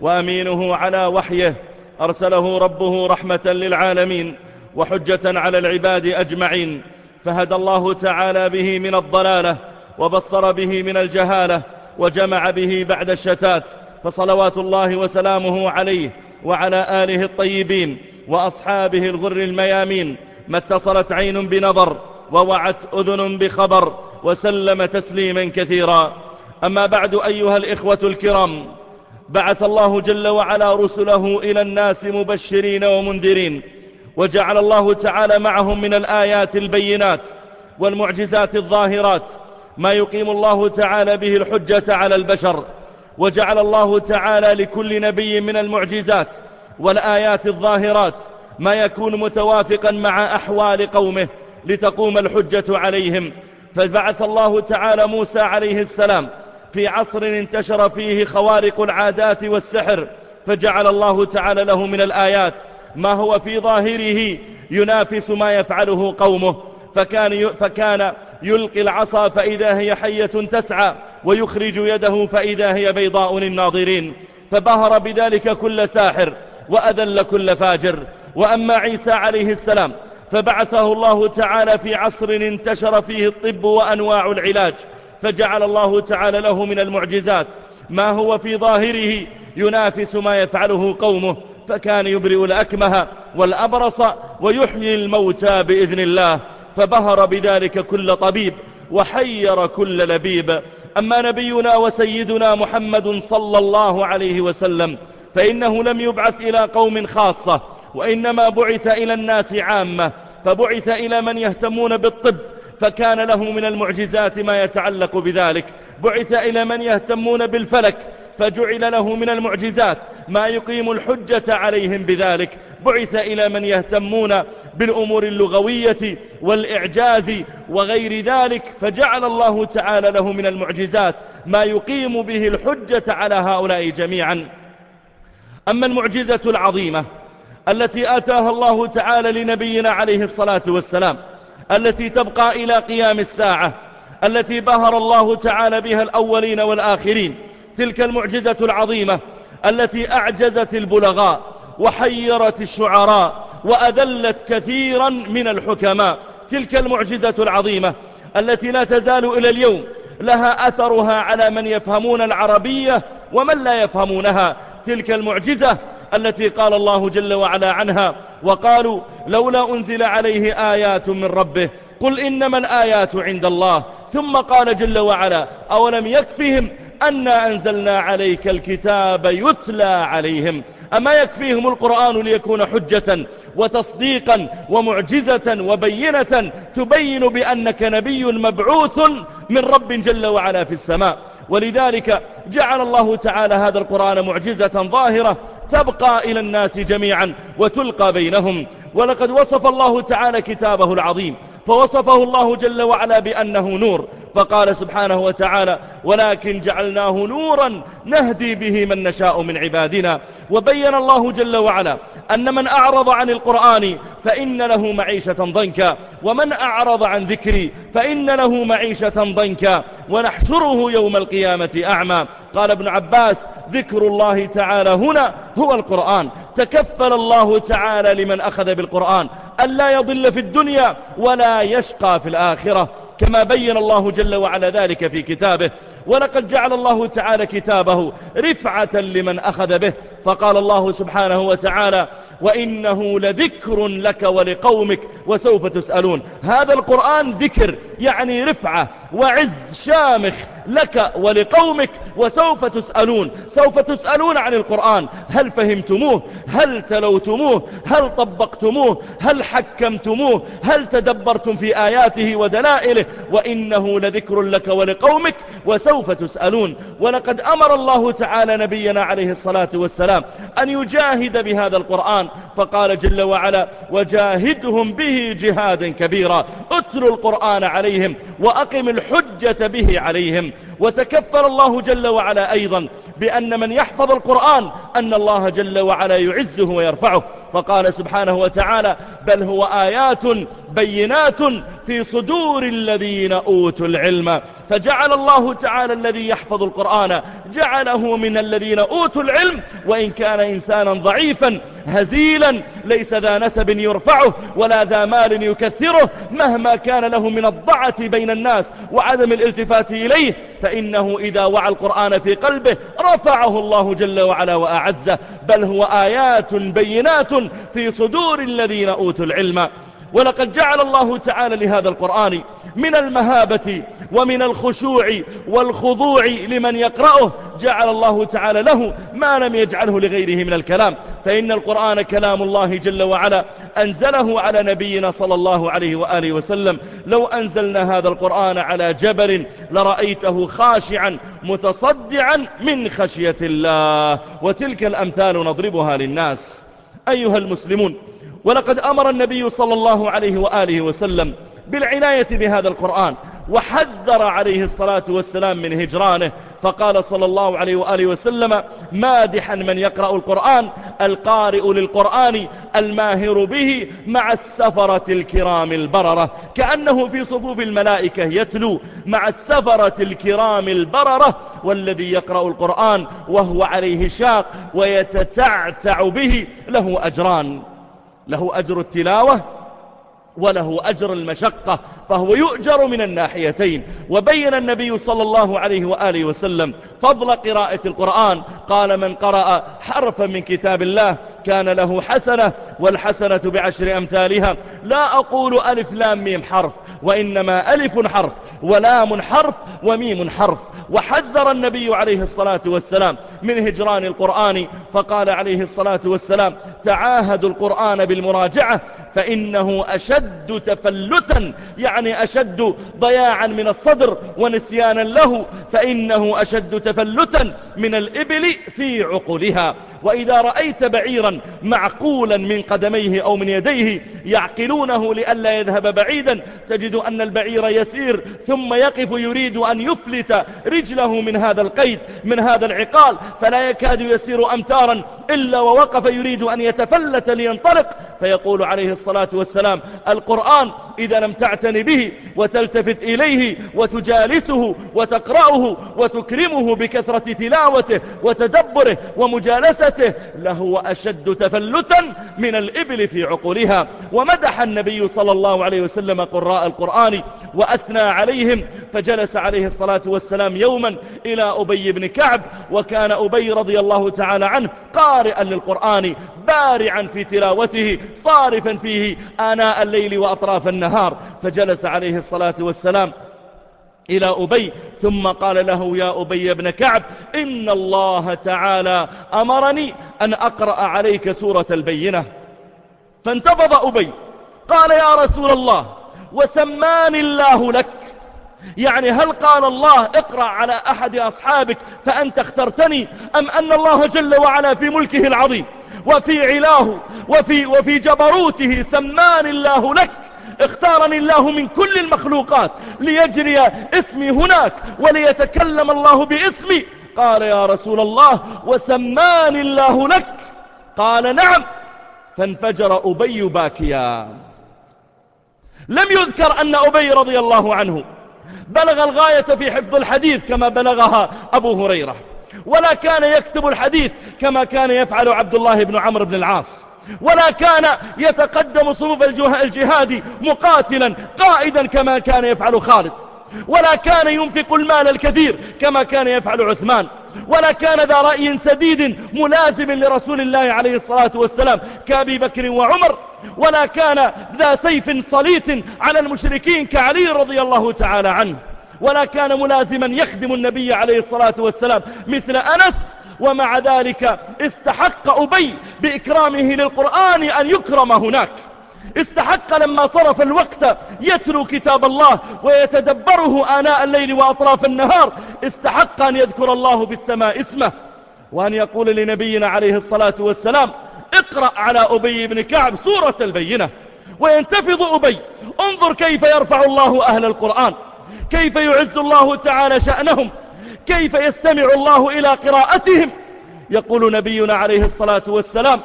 وأمينه على وحيه أرسله ربه رحمة للعالمين وحجة على العباد أجمعين فهدى الله تعالى به من الضلالة وبصر به من الجهالة وجمع به بعد الشتات فصلوات الله وسلامه عليه وعلى آله الطيبين وأصحابه الغر الميامين ما اتصلت عين بنظر ووعت أذن بخبر وسلم تسليما كثيرا. أما بعد أيها الإخوة الكرام بعث الله جل وعلا رسله إلى الناس مبشرين ومنذرين وجعل الله تعالى معهم من الآيات البينات والمعجزات الظاهرات ما يقيم الله تعالى به الحجة على البشر وجعل الله تعالى لكل نبي من المعجزات والآيات الظاهرات ما يكون متوافقا مع أحوال قومه لتقوم الحجة عليهم. فبعث الله تعالى موسى عليه السلام في عصر انتشر فيه خوارق العادات والسحر فجعل الله تعالى له من الآيات. ما هو في ظاهره ينافس ما يفعله قومه. فكان, فكان يلقي العصا فإذا هي حية تسعى ويخرج يده فإذا هي بيضاء للناظرين. فبهر بذلك كل ساحر وأذل كل فاجر. وأما عيسى عليه السلام فبعثه الله تعالى في عصر انتشر فيه الطب وأنواع العلاج. فجعل الله تعالى له من المعجزات. ما هو في ظاهره ينافس ما يفعله قومه فكان يبرئ الأكمه والأبرص ويحيي الموتى بإذن الله. فبهر بذلك كل طبيب وحير كل لبيب. أما نبينا وسيدنا محمد صلى الله عليه وسلم فإنه لم يبعث إلى قوم خاصة وإنما بعث إلى الناس عامة. فبعث إلى من يهتمون بالطب فكان له من المعجزات ما يتعلق بذلك. بعث إلى من يهتمون بالفلك فجعل له من المعجزات ما يقيم الحجة عليهم بذلك. بعث إلى من يهتمون بالأمور اللغوية والإعجاز وغير ذلك فجعل الله تعالى له من المعجزات ما يقيم به الحجة على هؤلاء جميعا. أما المعجزة العظيمة التي آتاها الله تعالى لنبينا عليه الصلاة والسلام التي تبقى إلى قيام الساعة التي بهر الله تعالى بها الأولين والآخرين تلك المعجزة العظيمة التي أعجزت البلغاء وحيرت الشعراء وأذلت كثيرا من الحكماء. تلك المعجزة العظيمة التي لا تزال إلى اليوم لها أثرها على من يفهمون العربية ومن لا يفهمونها. تلك المعجزة التي قال الله جل وعلا عنها وقالوا لولا أنزل عليه آيات من ربه قل إنما الآيات عند الله. ثم قال جل وعلا أولم يكفهم أنا أنزلنا عليك الكتاب يتلى عليهم؟ أما يكفيهم القرآن ليكون حجة وتصديقا ومعجزة وبينة تبين بأنك نبي مبعوث من رب جل وعلا في السماء. ولذلك جعل الله تعالى هذا القرآن معجزة ظاهرة تبقى إلى الناس جميعا وتلقى بينهم. ولقد وصف الله تعالى كتابه العظيم فوصفه الله جل وعلا بأنه نور. فقال سبحانه وتعالى ولكن جعلناه نورا نهدي به من نشاء من عبادنا وبين الله جل وعلا أن من أعرض عن القرآن فإن له معيشة ضنكا ومن أعرض عن ذكري فإن له معيشة ضنكا ونحشره يوم القيامة أعمى. قال ابن عباس ذكر الله تعالى هنا هو القرآن. تكفل الله تعالى لمن أخذ بالقرآن. ألا يضل في الدنيا ولا يشقى في الآخرة. كما بين الله جل وعلا ذلك في كتابه. ولقد جعل الله تعالى كتابه رفعة لمن أخذ به. فقال الله سبحانه وتعالى وإنه لذكر لك ولقومك وسوف تسألون. هذا القرآن ذكر يعني رفعة وعز شامخ لك ولقومك وسوف تسألون. سوف تسألون عن القرآن. هل فهمتموه؟ هل تلوتموه؟ هل طبقتموه؟ هل حكمتموه؟ هل تدبرتم في آياته ودلائله؟ وإنه لذكر لك ولقومك وسوف تسألون. ولقد أمر الله تعالى نبينا عليه الصلاة والسلام أن يجاهد بهذا القرآن. فقال جل وعلا وجاهدهم به جهادا كبيرا. اتلوا القرآن عليهم وأقم الحجة به عليهم. وتكفل الله جل وعلا أيضا بأن من يحفظ القرآن أن الله جل وعلا يعزه ويرفعه. فقال سبحانه وتعالى بل هو آيات بينات في صدور الذين أوتوا العلم. فجعل الله تعالى الذي يحفظ القرآن جعله من الذين أوتوا العلم وإن كان إنسانا ضعيفا هزيلا ليس ذا نسب يرفعه ولا ذا مال يكثره. مهما كان له من الضعة بين الناس وعدم الالتفات إليه فإنه إذا وعى القرآن في قلبه رفعه الله جل وعلا وأعزه. بل هو آيات بينات في صدور الذين أوتوا العلم. ولقد جعل الله تعالى لهذا القرآن من المهابة ومن الخشوع والخضوع لمن يقرأه. جعل الله تعالى له ما لم يجعله لغيره من الكلام. فإن القرآن كلام الله جل وعلا أنزله على نبينا صلى الله عليه وآله وسلم. لو أنزلنا هذا القرآن على جبل لرأيته خاشعا متصدعا من خشية الله. وتلك الأمثال نضربها للناس. أيها المسلمون ولقد أمر النبي صلى الله عليه وآله وسلم بالعناية بهذا القرآن وحذر عليه الصلاة والسلام من هجرانه. فقال صلى الله عليه وآله وسلم مادحا من يقرأ القرآن القارئ للقرآن الماهر به مع السفرة الكرام البررة. كأنه في صفوف الملائكة يتلو مع السفرة الكرام البررة. والذي يقرأ القرآن وهو عليه شاق ويتتعتع به له أجران له أجر التلاوة وله أجر المشقة فهو يؤجر من الناحيتين. وبين النبي صلى الله عليه وآله وسلم فضل قراءة القرآن. قال من قرأ حرفا من كتاب الله كان له حسنة والحسنة بعشر أمثالها. لا أقول ألف لام ميم حرف وإنما ألف حرف. ولام حرف وميم حرف. وحذر النبي عليه الصلاة والسلام من هجران القرآن فقال عليه الصلاة والسلام تعاهدوا القرآن بالمراجعة فإنه أشد تفلتا يعني أشد ضياعا من الصدر ونسيانا له فإنه أشد تفلتا من الإبل في عقلها وإذا رأيت بعيرا معقولا من قدميه أو من يديه يعقلونه لئلا يذهب بعيدا. تجد أن البعير يسير ثم يقف يريد أن يفلت رجله من هذا القيد من هذا العقال. فلا يكاد يسير أمتارا إلا ووقف يريد أن يتفلت لينطلق. فيقول عليه الصلاة والسلام القرآن إذا لم تعتني به وتلتفت إليه وتجالسه وتقرأه وتكرمه بكثرة تلاوته وتدبره ومجالسته لهو أشد تفلتا من الإبل في عقولها. ومدح النبي صلى الله عليه وسلم قراء القرآن وأثنى عليهم فجلس عليه الصلاة والسلام يوما إلى أبي بن كعب وكان أبي رضي الله تعالى عنه قارئا للقرآن بارعا في تلاوته صارفا فيه آناء الليل وأطراف النهار. فجلس عليه الصلاة والسلام إلى أبي ثم قال له يا أبي بن كعب إن الله تعالى أمرني أن أقرأ عليك سورة البينة. فانتفض أبي قال يا رسول الله وسماني الله لك. يعني هل قال الله اقرأ على أحد أصحابك فأنت اخترتني أم أن الله جل وعلا في ملكه العظيم وفي علاه وفي, وفي جبروته سمان الله لك؟ اختارني الله من كل المخلوقات ليجري اسمي هناك وليتكلم الله باسمي. قال يا رسول الله وسماني الله لك. قال نعم. فانفجر أبي باكيا. لم يذكر أن أبي رضي الله عنه بلغ الغاية في حفظ الحديث كما بلغها أبو هريرة ولا كان يكتب الحديث كما كان يفعل عبد الله بن عمرو بن العاص. ولا كان يتقدم صفوف الجهاد مقاتلا قائدا كما كان يفعل خالد. ولا كان ينفق المال الكثير كما كان يفعل عثمان. ولا كان ذا رأي سديد ملازم لرسول الله عليه الصلاة والسلام كأبي بكر وعمر. ولا كان ذا سيف صليت على المشركين كعلي رضي الله تعالى عنه. ولا كان ملازما يخدم النبي عليه الصلاة والسلام مثل أنس ومع ذلك استحق أبي بإكرامه للقرآن أن يكرم هناك. استحق لما صرف الوقت يتلو كتاب الله ويتدبره آناء الليل وأطراف النهار. استحق أن يذكر الله في السماء اسمه وأن يقول لنبينا عليه الصلاة والسلام اقرأ على أبي بن كعب سورة البينة. وينتفض أبي انظر كيف يرفع الله أهل القرآن كيف يعز الله تعالى شأنهم كيف يستمع الله إلى قراءتهم؟ يقول نبينا عليه الصلاة والسلام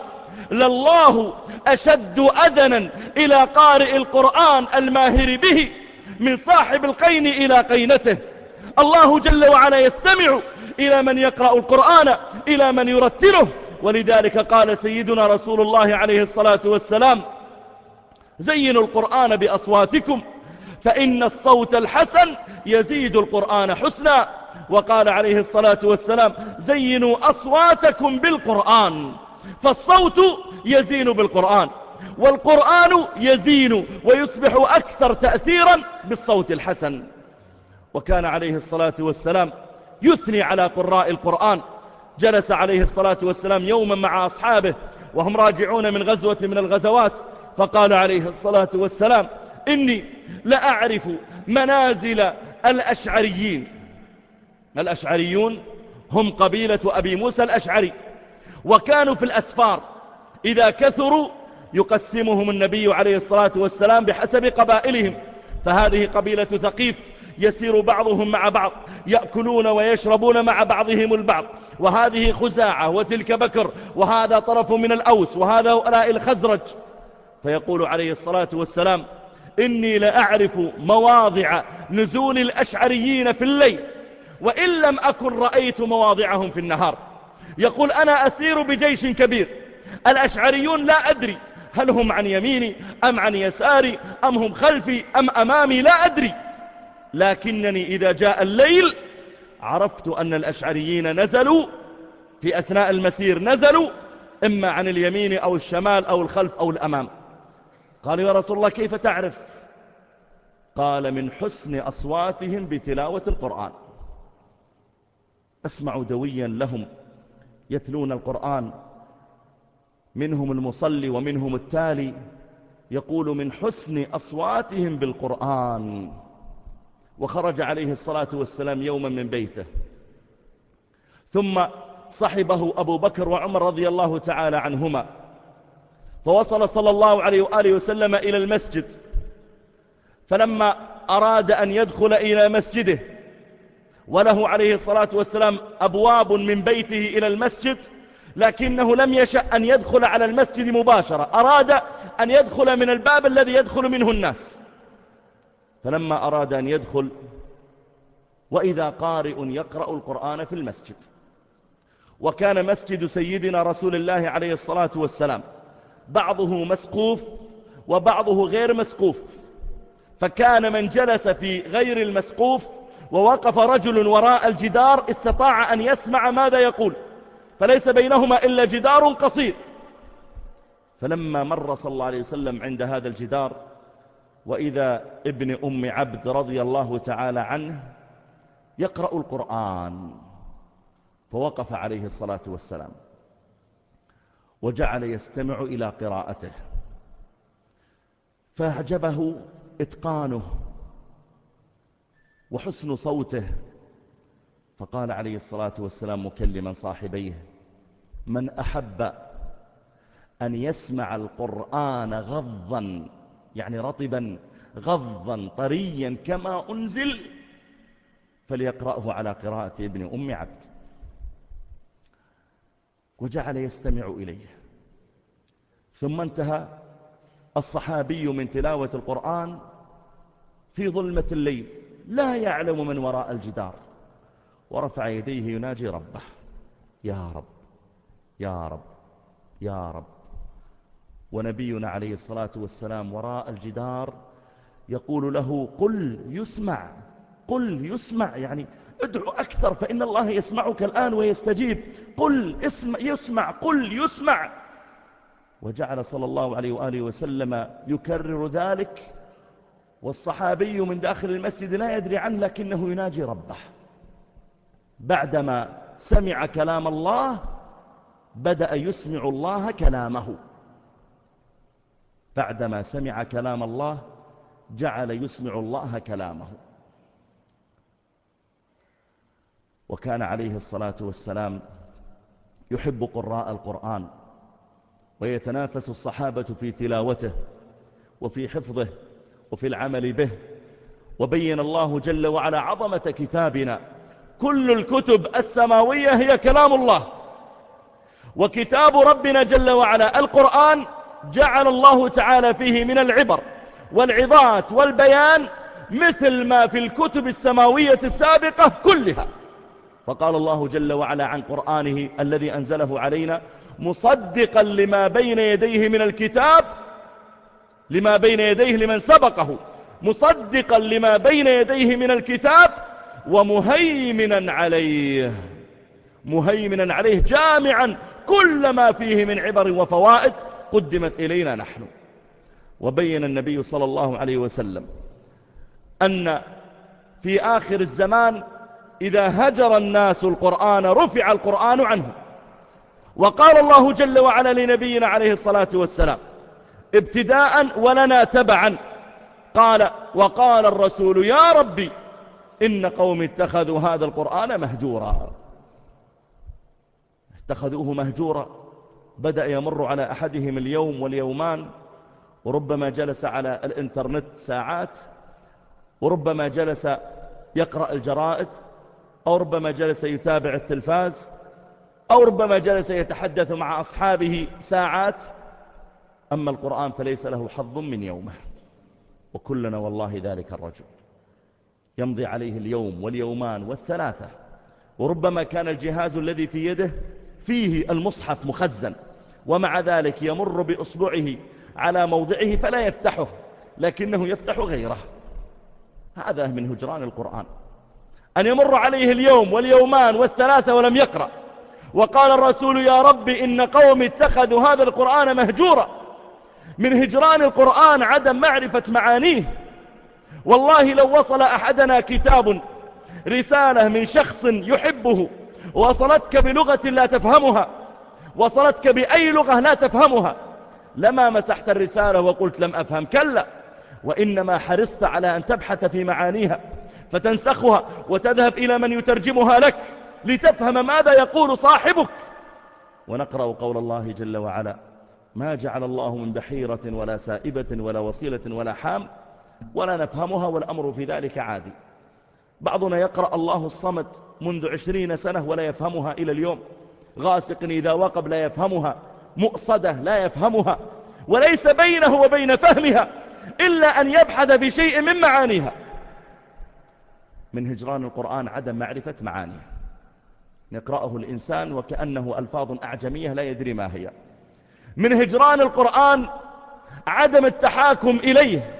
لله أشد أذنا إلى قارئ القرآن الماهر به من صاحب القين إلى قينته. الله جل وعلا يستمع إلى من يقرأ القرآن إلى من يرتله. ولذلك قال سيدنا رسول الله عليه الصلاة والسلام زينوا القرآن بأصواتكم فإن الصوت الحسن يزيد القرآن حسنا. وقال عليه الصلاة والسلام زينوا أصواتكم بالقرآن فالصوت يزين بالقرآن والقرآن يزين ويصبح أكثر تأثيرا بالصوت الحسن. وكان عليه الصلاة والسلام يثني على قراء القرآن. جلس عليه الصلاة والسلام يوما مع أصحابه وهم راجعون من غزوة من الغزوات. فقال عليه الصلاة والسلام إني لأعرف منازل الأشعريين الأشعريون هم قبيلة أبي موسى الأشعري وكانوا في الأسفار. إذا كثروا يقسمهم النبي عليه الصلاة والسلام بحسب قبائلهم. فهذه قبيلة ثقيف يسير بعضهم مع بعض يأكلون ويشربون مع بعضهم البعض. وهذه خزاعة وتلك بكر وهذا طرف من الأوس وهذا هؤلاء الخزرج. فيقول عليه الصلاة والسلام إني لأعرف مواضع نزول الأشعريين في الليل. وإن لم أكن رأيت مواضعهم في النهار. يقول أنا أسير بجيش كبير. الأشعريون لا أدري هل هم عن يميني أم عن يساري أم هم خلفي أم أمامي لا أدري. لكنني إذا جاء الليل عرفت أن الأشعريين نزلوا في أثناء المسير نزلوا إما عن اليمين أو الشمال أو الخلف أو الأمام. قالوا يا رسول الله كيف تعرف؟ قال من حسن أصواتهم بتلاوة القرآن. أسمع دويا لهم يتلون القرآن. منهم المصلي ومنهم التالي يقول من حسن أصواتهم بالقرآن. وخرج عليه الصلاة والسلام يوما من بيته. ثم صحبه أبو بكر وعمر رضي الله تعالى عنهما. فوصل صلى الله عليه وآله وسلم إلى المسجد. فلما أراد أن يدخل إلى مسجده وله عليه الصلاة والسلام أبواب من بيته إلى المسجد لكنه لم يشأ أن يدخل على المسجد مباشرة. أراد أن يدخل من الباب الذي يدخل منه الناس. فلما أراد أن يدخل وإذا قارئ يقرأ القرآن في المسجد وكان مسجد سيدنا رسول الله عليه الصلاة والسلام بعضه مسقوف وبعضه غير مسقوف فكان من جلس في غير المسقوف ووقف رجل وراء الجدار استطاع أن يسمع ماذا يقول. فليس بينهما إلا جدار قصير. فلما مر صلى الله عليه وسلم عند هذا الجدار وإذا ابن أم عبد رضي الله تعالى عنه يقرأ القرآن فوقف عليه الصلاة والسلام وجعل يستمع إلى قراءته فأعجبه إتقانه. وحسن صوته. فقال عليه الصلاة والسلام مكلما صاحبيه من أحب أن يسمع القرآن غضا يعني رطبا غضا طريا كما أنزل فليقرأه على قراءة ابن أم عبد. وجعل يستمع إليه. ثم انتهى. الصحابي من تلاوة القرآن في ظلمة الليل. لا يعلم من وراء الجدار. ورفع يديه يناجي ربه. يا رب يا رب يا رب. ونبينا عليه الصلاة والسلام وراء الجدار يقول له قل يسمع قل يسمع. يعني ادعو أكثر فإن الله يسمعك الآن ويستجيب. قل اسمع يسمع قل يسمع. وجعل صلى الله عليه وآله وسلم يكرر ذلك والصحابي من داخل المسجد لا يدري عنه لكنه يناجي ربه. بعدما سمع كلام الله بدأ يسمع الله كلامه. بعدما سمع كلام الله جعل يسمع الله كلامه. وكان عليه الصلاة والسلام يحب قراء القرآن ويتنافس الصحابة في تلاوته وفي حفظه. وفي العمل به. وبين الله جل وعلا عظمة كتابنا. كل الكتب السماوية هي كلام الله. وكتاب ربنا جل وعلا القرآن جعل الله تعالى فيه من العبر والعظات والبيان مثل ما في الكتب السماوية السابقة كلها. فقال الله جل وعلا عن قرآنه الذي أنزله علينا مصدقا لما بين يديه من الكتاب لما بين يديه لمن سبقه مصدقا لما بين يديه من الكتاب ومهيمنا عليه. مهيمنا عليه جامعا كل ما فيه من عبر وفوائد قدمت إلينا نحن. وبين النبي صلى الله عليه وسلم أن في آخر الزمان إذا هجر الناس القرآن رفع القرآن عنه. وقال الله جل وعلا لنبينا عليه الصلاة والسلام ابتداء ولنا تبعا. قال وقال الرسول يا ربي إن قوم اتخذوا هذا القرآن مهجورا. اتخذوه مهجورا. بدأ يمر على أحدهم اليوم واليومان وربما جلس على الإنترنت ساعات وربما جلس يقرأ الجرائد أو ربما جلس يتابع التلفاز أو ربما جلس يتحدث مع أصحابه ساعات. أما القرآن فليس له حظ من يومه. وكلنا والله ذلك الرجل. يمضي عليه اليوم واليومان والثلاثة. وربما كان الجهاز الذي في يده فيه المصحف مخزن. ومع ذلك يمر بأصبعه على موضعه فلا يفتحه لكنه يفتح غيره. هذا من هجران القرآن. أن يمر عليه اليوم واليومان والثلاثة ولم يقرأ. وقال الرسول يا رب إن قوم اتخذوا هذا القرآن مهجورا. من هجران القرآن عدم معرفة معانيه. والله لو وصل أحدنا كتاب رسالة من شخص يحبه وصلتك بلغة لا تفهمها وصلتك بأي لغة لا تفهمها لما مسحت الرسالة وقلت لم أفهم كلا وإنما حرصت على أن تبحث في معانيها فتنسخها وتذهب إلى من يترجمها لك لتفهم ماذا يقول صاحبك. ونقرأ قول الله جل وعلا ما جعل الله من بحيرة ولا سائبة ولا وصيلة ولا حام ولا نفهمها والأمر في ذلك عادي. بعضنا يقرأ الله الصمد منذ عشرين سنة ولا يفهمها إلى اليوم. غاسق إذا وقب لا يفهمها مؤصدة لا يفهمها وليس بينه وبين فهمها إلا أن يبحث في شيء من معانيها. من هجران القرآن عدم معرفة معانيه يقرأه الإنسان وكأنه ألفاظ أعجمية لا يدري ما هي. من هجران القرآن عدم التحاكم إليه.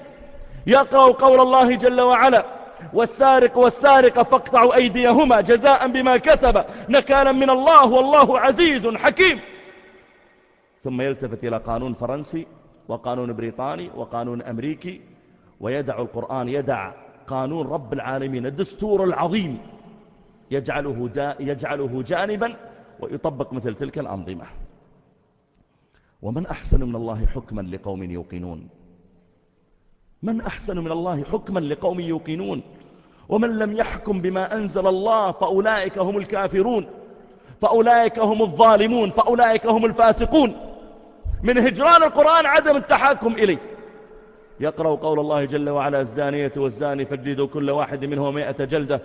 يقرأ قول الله جل وعلا والسارق والسارقة فاقطعوا أيديهما جزاء بما كسب نكالا من الله والله عزيز حكيم. ثم يلتفت إلى قانون فرنسي وقانون بريطاني وقانون أمريكي ويدع القرآن يدع قانون رب العالمين الدستور العظيم. يجعله, يجعله جانبا ويطبق مثل تلك الأنظمة. ومن أحسن من الله حكما لقوم يوقنون. من أحسن من الله حكما لقوم يوقنون. ومن لم يحكم بما أنزل الله فأولئك هم الكافرون. فأولئك هم الظالمون. فأولئك هم الفاسقون. من هجران القرآن عدم التحاكم إليه. يقرأ قول الله جل وعلا الزانية والزاني فاجلدوا كل واحد منهم مئة جلدة.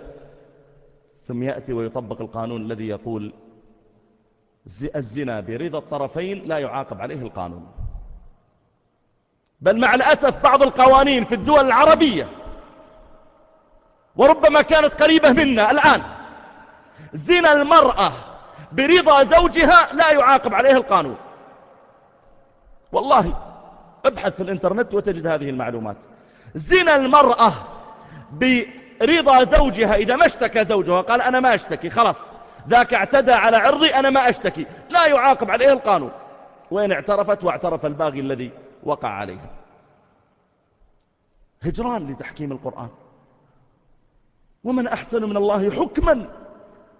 ثم يأتي ويطبق القانون الذي يقول الزنا برضا الطرفين لا يعاقب عليه القانون. بل مع الأسف بعض القوانين في الدول العربية وربما كانت قريبة منا الآن زنا المرأة برضا زوجها لا يعاقب عليه القانون. والله ابحث في الإنترنت وتجد هذه المعلومات. زنا المرأة برضا زوجها إذا ما اشتكى زوجها قال أنا ما أشتكي خلاص. ذاك اعتدى على عرضي أنا ما أشتكي. لا يعاقب عليه القانون. وين اعترفت واعترف الباغي الذي وقع عليها هجران لتحكيم القرآن. ومن أحسن من الله حكما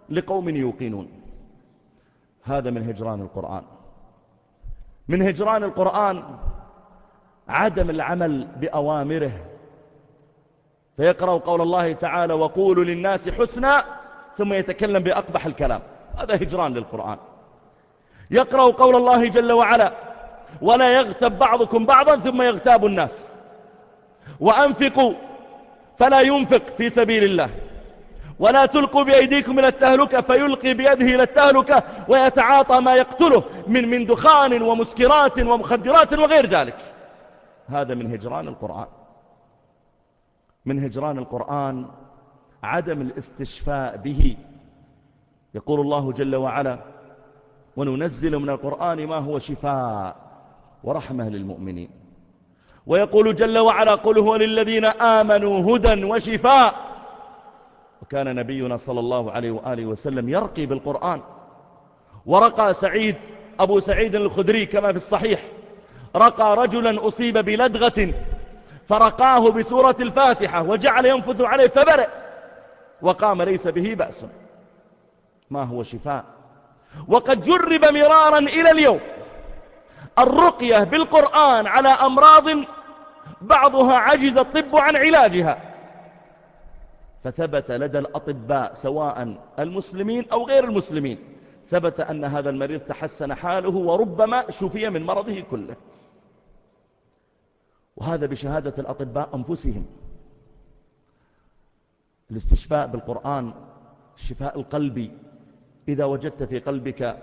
لقوم يوقنون. هذا من هجران القرآن. من هجران القرآن عدم العمل بأوامره. فيقرأ قول الله تعالى وقولوا للناس حسنا ثم يتكلم بأقبح الكلام. هذا هجران للقرآن. يقرأ قول الله جل وعلا ولا يغتب بعضكم بعضا ثم يغتاب الناس. وأنفقوا فلا ينفق في سبيل الله. ولا تلقوا بأيديكم إلى التهلكة فيلقي بيده إلى التهلكة ويتعاطى ما يقتله من, من دخان ومسكرات ومخدرات وغير ذلك. هذا من هجران القرآن. من هجران القرآن عدم الاستشفاء به. يقول الله جل وعلا وننزل من القرآن ما هو شفاء ورحمة للمؤمنين. ويقول جل وعلا قل هو للذين آمنوا هدى وشفاء. وكان نبينا صلى الله عليه وآله وسلم يرقي بالقرآن. ورقى سعيد أبو سعيد الخدري كما في الصحيح رقى رجلا أصيب بلدغة فرقاه بسورة الفاتحة وجعل ينفث عليه فبرئ وقام ليس به بأس. ما هو شفاء؟ وقد جرب مرارا إلى اليوم الرقية بالقرآن على أمراض بعضها عجز الطب عن علاجها. فثبت لدى الأطباء سواء المسلمين أو غير المسلمين ثبت أن هذا المريض تحسن حاله وربما شفي من مرضه كله. وهذا بشهادة الأطباء أنفسهم. الاستشفاء بالقرآن الشفاء القلبي إذا وجدت في قلبك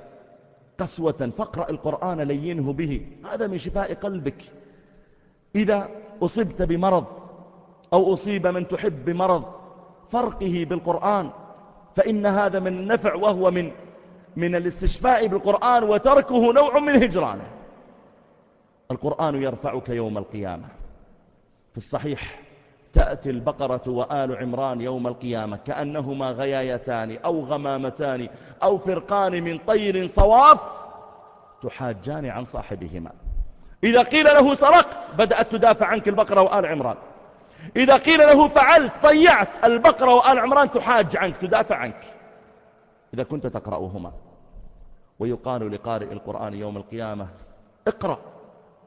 قسوة فاقرأ القرآن لينه به. هذا من شفاء قلبك. إذا أصبت بمرض أو أصيب من تحب بمرض فرقه بالقرآن. فإن هذا من النفع وهو من من الاستشفاء بالقرآن وتركه نوع من هجرانه القرآن يرفعك يوم القيامة. في الصحيح تأتي البقرة وآل عمران يوم القيامة كأنهما غيايتان أو غمامتان أو فرقان من طير صواف تحاجان عن صاحبهما. إذا قيل له سرقت بدأت تدافع عنك البقرة وآل عمران. إذا قيل له فعلت ضيعت البقرة وآل عمران تحاج عنك تدافع عنك. إذا كنت تقرأهما. ويقال لقارئ القرآن يوم القيامة اقرأ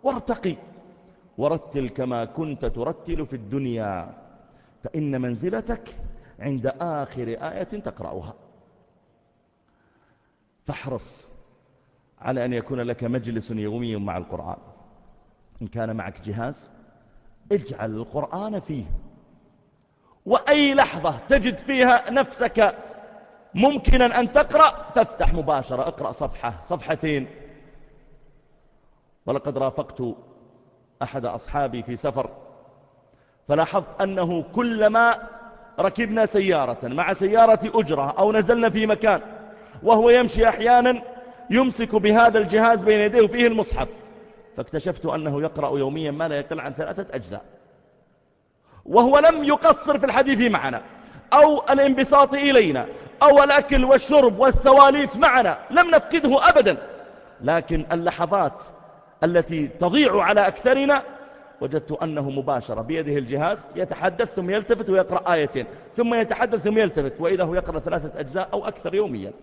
وارتقي. ورتل كما كنت ترتل في الدنيا فإن منزلتك عند آخر آية تقرأها. فاحرص على أن يكون لك مجلس يومي مع القرآن. إن كان معك جهاز اجعل القرآن فيه. وأي لحظة تجد فيها نفسك ممكنا أن تقرأ فافتح مباشرة اقرأ صفحة صفحتين. ولقد رافقت أحد أصحابي في سفر فلاحظت أنه كلما ركبنا سيارة مع سيارة أجرة أو نزلنا في مكان وهو يمشي أحيانا يمسك بهذا الجهاز بين يديه فيه المصحف فاكتشفت أنه يقرأ يوميا ما لا يقل عن ثلاثة أجزاء. وهو لم يقصر في الحديث معنا أو الانبساط إلينا أو الأكل والشرب والسواليف معنا لم نفقده أبدا لكن اللحظات التي تضيع على أكثرنا وجدت أنه مباشرة بيده الجهاز يتحدث ثم يلتفت ويقرأ آيتين ثم يتحدث ثم يلتفت وإذا هو يقرأ ثلاثة أجزاء أو أكثر يوميا.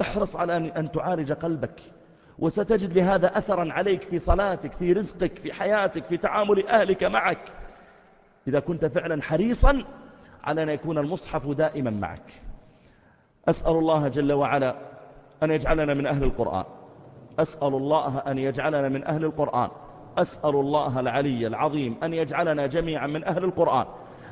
احرص على أن تعالج قلبك وستجد لهذا أثرا عليك في صلاتك في رزقك في حياتك في تعامل أهلك معك. إذا كنت فعلا حريصا على أن يكون المصحف دائما معك. أسأل الله جل وعلا أن يجعلنا من أهل القرآن. أسأل الله أن يجعلنا من أهل القرآن. أسأل الله العلي العظيم أن يجعلنا جميعا من أهل القرآن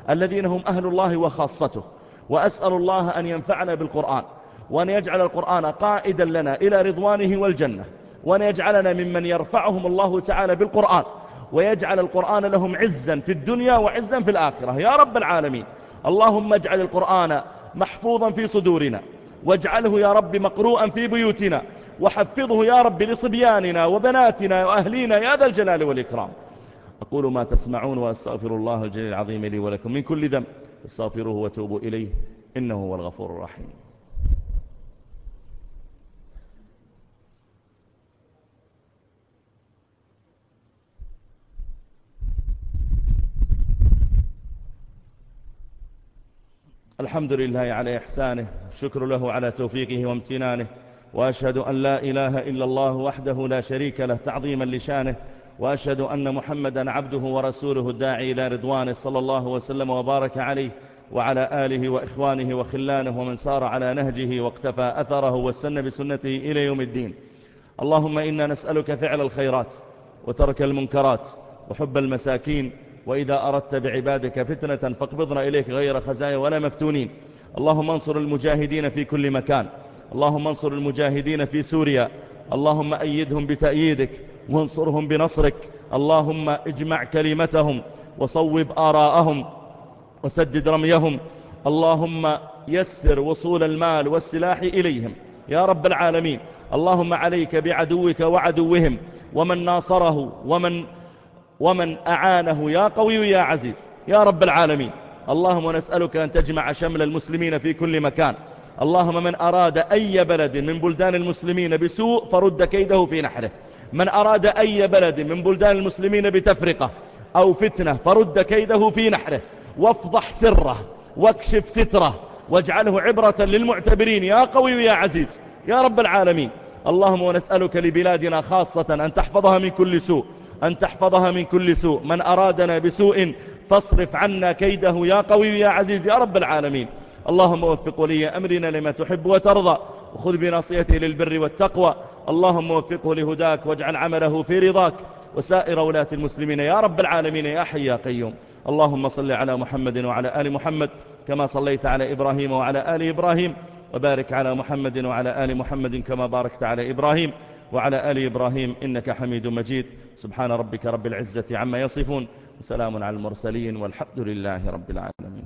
الذين هم أهل الله وخاصته. وأسأل الله أن ينفعنا بالقرآن وأن يجعل القرآن قائدا لنا إلى رضوانه والجنة وأن يجعلنا ممن يرفعهم الله تعالى بالقرآن ويجعل القرآن لهم عزا في الدنيا وعزا في الآخرة. يا رب العالمين اللهم اجعل القرآن محفوظا في صدورنا واجعله يا رب مقروءا في بيوتنا وحفظه يا رب لصبياننا وبناتنا وأهلينا يا ذا الجلال والإكرام. أقول ما تسمعون وأستغفر الله الجليل العظيم لي ولكم من كل ذنب. استغفروه وتوبوا إليه. إنه هو الغفور الرحيم. الحمد لله على إحسانه. الشكر له على توفيقه وامتنانه. وأشهد أن لا إله إلا الله وحده لا شريك له تعظيما لشانه وأشهد أن محمدا عبده ورسوله الداعي إلى رضوانه صلى الله وسلم وبارك عليه وعلى آله وإخوانه وخلانه ومن سار على نهجه واقتفى أثره واستنى بسنته إلى يوم الدين. اللهم إنا نسألك فعل الخيرات وترك المنكرات وحب المساكين وإذا أردت بعبادك فتنة فاقبضنا إليك غير خزايا ولا مفتونين. اللهم انصر المجاهدين في كل مكان. اللهم انصر المجاهدين في سوريا. اللهم أيدهم بتأييدك وانصرهم بنصرك. اللهم اجمع كلمتهم وصوب آراءهم وسدد رميهم. اللهم يسر وصول المال والسلاح إليهم. يا رب العالمين اللهم عليك بعدوك وعدوهم. ومن ناصره ومن, ومن أعانه. يا قوي يا عزيز يا رب العالمين. اللهم نسألك أن تجمع شمل المسلمين في كل مكان. اللهم من أراد أي بلد من بلدان المسلمين بسوء فرد كيده في نحره. من أراد أي بلد من بلدان المسلمين بتفرقة أو فتنة فرد كيده في نحره. وافضح سره واكشف ستره واجعله عبرة للمعتبرين. يا قوي يا عزيز يا رب العالمين. اللهم ونسألك لبلادنا خاصة أن تحفظها من كل سوء أن تحفظها من كل سوء. من أرادنا بسوء فاصرف عنا كيده. يا قوي يا عزيز يا رب العالمين. اللهم وفق ولي أمرنا لما تحب وترضى وخذ بناصيته للبر والتقوى. اللهم وفقه لهداك واجعل عمله في رضاك. وسائر ولاة المسلمين يا رب العالمين يا حي يا قيوم. اللهم صل على محمد وعلى آل محمد كما صليت على إبراهيم وعلى آل إبراهيم. وبارك على محمد وعلى آل محمد كما باركت على إبراهيم. وعلى آل إبراهيم إنك حميد مجيد. سبحان ربك رب العزة عما يصفون وسلام على المرسلين والحمد لله رب العالمين.